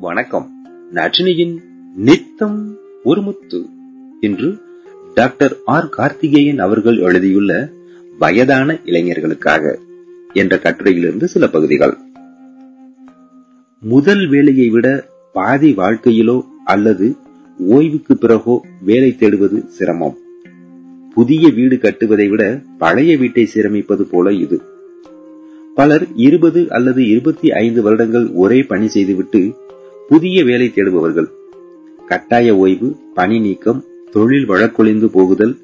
வணக்கம். நற்றினியின் நித்தம் ஒரு முத்து. இன்று டாக்டர் ஆர். கார்த்திகேயன் அவர்கள் எழுதியுள்ள வயதான இளைஞர்களுக்காக என்ற கட்டுரையிலிருந்து சில பகுதிகள். முதல் வேலையை விட பாதி வாழ்க்கையிலோ அல்லது ஓய்வுக்கு பிறகோ வேலை தேடுவது சிரமம். புதிய வீடு கட்டுவதை விட பழைய வீட்டை சீரமைப்பது போல இது. பலர் இருபது அல்லது இருபத்தி ஐந்து வருடங்கள் ஒரே பணி செய்துவிட்டு புதிய வேலை தேடுபவர்கள். கட்டாய ஓய்வு பணி நீக்கம் தொழில் வழக்கொழிந்து போகுதல்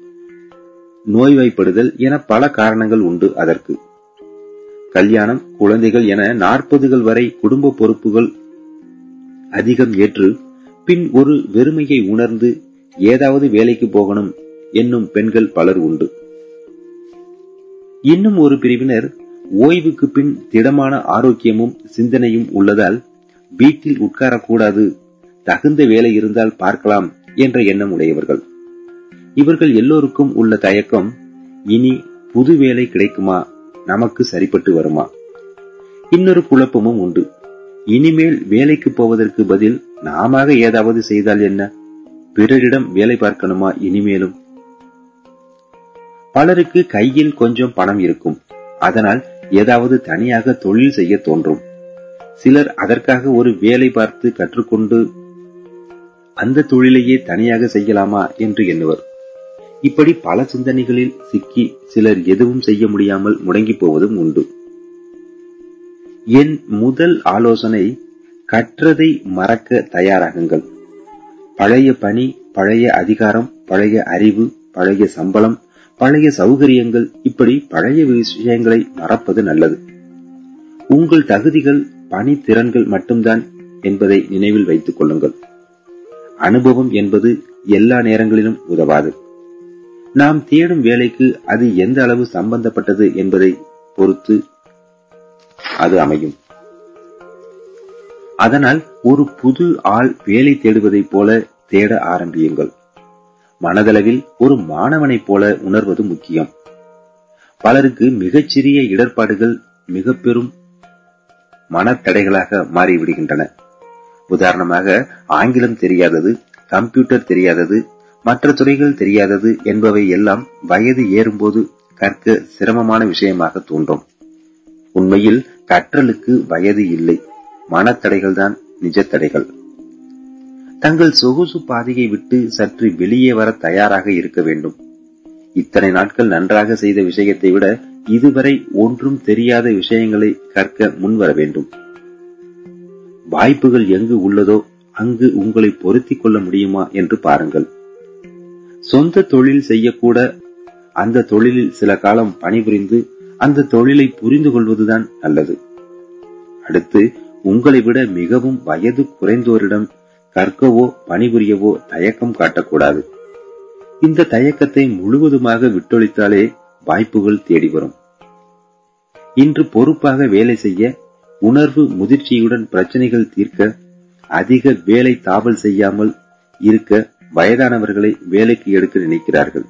நோய்வாய்ப்படுதல் என பல காரணங்கள் உண்டு அதற்கு. கல்யாணம் குழந்தைகள் என நாற்பதுகள் வரை குடும்ப பொறுப்புகள் அதிகம் ஏற்று பின் ஒரு வெறுமையை உணர்ந்து ஏதாவது வேலைக்கு போகணும் என்னும் பெண்கள் பலர் உண்டு. இன்னும் ஒரு பிரிவினர் ஓய்வுக்கு பின் திடமான ஆரோக்கியமும் சிந்தனையும் உள்ளதால் வீட்டில் உட்காரக்கூடாது. தகுந்த வேலை இருந்தால் பார்க்கலாம் என்ற எண்ணம் உடையவர்கள். இவர்கள் எல்லோருக்கும் உள்ள தயக்கம் இனி புது வேலை கிடைக்குமா? நமக்கு சரிப்பட்டு வருமா? இன்னொரு குழப்பமும் உண்டு. இனிமேல் வேலைக்கு போவதற்கு பதில் நாம ஏதாவது செய்தால் என்ன? பிறரிடம் வேலை பார்க்கணுமா இனிமேலும்? பலருக்கு கையில் கொஞ்சம் பணம் இருக்கும். அதனால் ஏதாவது தனியாக தொழில் செய்ய தோன்றும். சிலர் அதற்காக ஒரு வேலை பார்த்து கற்றுக்கொண்டு அந்த தொழிலையே தனியாக செய்யலாமா என்று எண்ணுவர். இப்படி பல சிந்தனைகளில் சிக்கி சிலர் எதுவும் செய்ய முடியாமல் முடங்கி போவதும் உண்டு. என் முதல் ஆலோசனை கற்றதை மறக்க தயாராகுங்கள். பழைய பணி பழைய அதிகாரம் பழைய அறிவு பழைய சம்பளம் பழைய சௌகரியங்கள் இப்படி பழைய விஷயங்களை மறப்பது நல்லது. உங்கள் தகுதிகள் பணி திறன்கள் மட்டும்தான் என்பதை நினைவில் வைத்துக் கொள்ளுங்கள். அனுபவம் என்பது எல்லா நேரங்களிலும் உதவாது. நாம் தேடும் வேலைக்கு அது எந்த அளவு சம்பந்தப்பட்டது என்பதை பொறுத்து அது அமையும். அதனால் ஒரு புது ஆள் வேலை தேடுவதைப் போல தேட ஆரம்பியுங்கள். மனதளவில் ஒரு மாணவனைப் போல உணர்வது முக்கியம். பலருக்கு மிகச்சிறிய இடர்பாடுகள் மிக பெரும் மனத்தடைகளாக மாறிவிடுகின்றன. உதாரணமாக ஆங்கிலம் தெரியாதது கம்ப்யூட்டர் தெரியாதது மற்ற துறைகள் தெரியாதது என்பவை எல்லாம் வயது ஏறும்போது கற்க சிரமமான விஷயமாக தோன்றும். உண்மையில் கற்றலுக்கு வயது இல்லை. மனத்தடைகள் தான் நிஜத்தடைகள். தங்கள் சொகுசு பாதையை விட்டு சற்று வெளியே வர தயாராக இருக்க வேண்டும். இத்தனை நாட்கள் நன்றாக செய்த விஷயத்தை விட இதுவரை ஒன்றும் தெரியாத விஷயங்களை கற்க முன்வர வேண்டும். வாய்ப்புகள் எங்கு உள்ளதோ அங்கு உங்களை பொருத்திக் கொள்ள முடியுமா என்று பாருங்கள். சொந்த தொழில் செய்யக்கூட அந்த தொழிலில் சில காலம் பணிபுரிந்து அந்த தொழிலை புரிந்து கொள்வதுதான் நல்லது. அடுத்து உங்களை விட மிகவும் வயது குறைந்தோரிடம் கற்கவோ பணிபுரியவோ தயக்கம் காட்டக்கூடாது. இந்த தயக்கத்தை முழுவதுமாக விட்டொழித்தாலே வாய்ப்புகள் தேடி வரும். இன்று பொறுப்பாக வேலை செய்ய உணர்வு முதிர்ச்சியுடன் பிரச்சனைகள் தீர்க்க அதிக வேலை தாவல் செய்யாமல் இருக்க வயதானவர்களை வேலைக்கு எடுக்க நினைக்கிறார்கள்.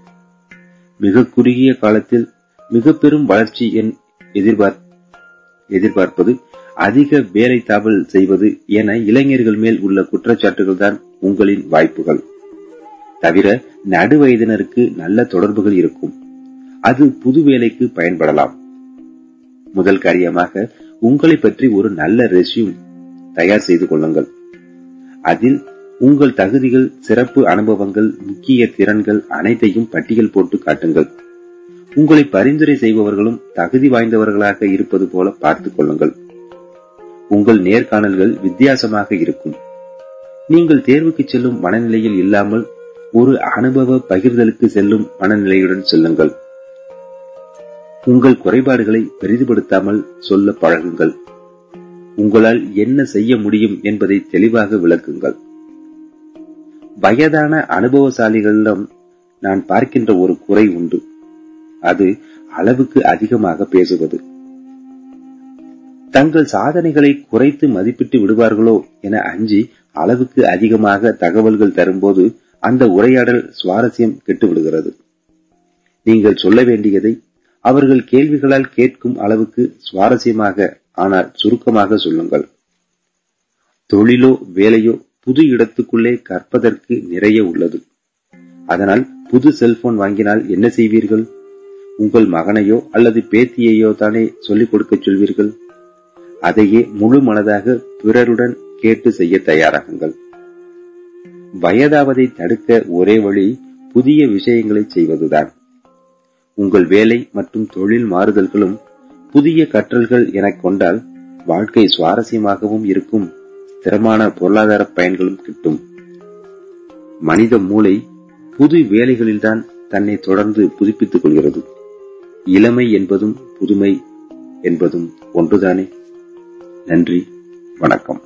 மிக குறுகிய காலத்தில் மிக பெரும் வளர்ச்சி என் எதிர்பார்ப்பது அதிக வேலை தாவல் செய்வது என இளைஞர்கள் மேல் உள்ள குற்றச்சாட்டுகள் தான் உங்களின் வாய்ப்புகள். தவிர நடுவயதினருக்கு நல்ல தொடர்புகள் இருக்கும். அது புது வேலைக்கு பயன்படலாம். முதல் காரியமாக உங்களை பற்றி ஒரு நல்ல ரெசியூம் தயார் செய்து கொள்ளுங்கள். அதில் உங்கள் தகுதிகள் சிறப்பு அனுபவங்கள் முக்கிய திறன்கள் அனைத்தையும் பட்டியல் போட்டு காட்டுங்கள். உங்களை பரிந்துரை செய்பவர்களும் தகுதி வாய்ந்தவர்களாக இருப்பது போல பார்த்துக் கொள்ளுங்கள். உங்கள் நேர்காணல்கள் வித்தியாசமாக இருக்கும். நீங்கள் தேர்வுக்கு செல்லும் மனநிலையில் இல்லாமல் ஒரு அனுபவ பகிர்தலுக்கு செல்லும் மனநிலையுடன் செல்லுங்கள். உங்கள் குறைபாடுகளை பெரிதுபடுத்தாமல் சொல்ல பழகுங்கள். உங்களால் என்ன செய்ய முடியும் என்பதை தெளிவாக விளக்குங்கள். வயதான அனுபவசாலிகளிடம் நான் பார்க்கின்ற ஒரு குறை உண்டு. அது அளவுக்கு அதிகமாக பேசுவது. தங்கள் சாதனைகளை குறைத்து மதிப்பிட்டு விடுவார்களோ என அஞ்சி அளவுக்கு அதிகமாக தகவல்கள் தரும்போது அந்த உரையாடல் சுவாரஸ்யம் கெட்டுவிடுகிறது. நீங்கள் சொல்ல வேண்டியதை அவர்கள் கேள்விகளால் கேட்கும் அளவுக்கு சுவாரஸ்யமாக ஆனால் சுருக்கமாக சொல்லுங்கள். தொழிலோ வேலையோ புது இடத்துக்குள்ளே கற்பதற்கு நிறைய உள்ளது. அதனால் புது செல்போன் வாங்கினால் என்ன செய்வீர்கள்? உங்கள் மகனையோ அல்லது பேத்தியையோ தானே சொல்லிக் கொடுக்க சொல்வீர்கள்? அதையே முழு மனதாக பிறருடன் கேட்டு செய்ய தயாராகுங்கள். வயதாவதை தடுக்க ஒரே வழி புதிய விஷயங்களை செய்வதுதான். உங்கள் வேலை மற்றும் தொழில் மாறுதல்களும் புதிய கற்றல்கள் எனக் கொண்டால் வாழ்க்கை சுவாரஸ்யமாகவும் இருக்கும். ஸ்திரமான பொருளாதார பயன்களும் கிட்டும். மனித மூளை புது வேலைகளில்தான் தன்னை தொடர்ந்து புதுப்பித்துக் கொள்கிறது. இளமை என்பதும் புதுமை என்பதும் ஒன்றுதானே? நன்றி வணக்கம்.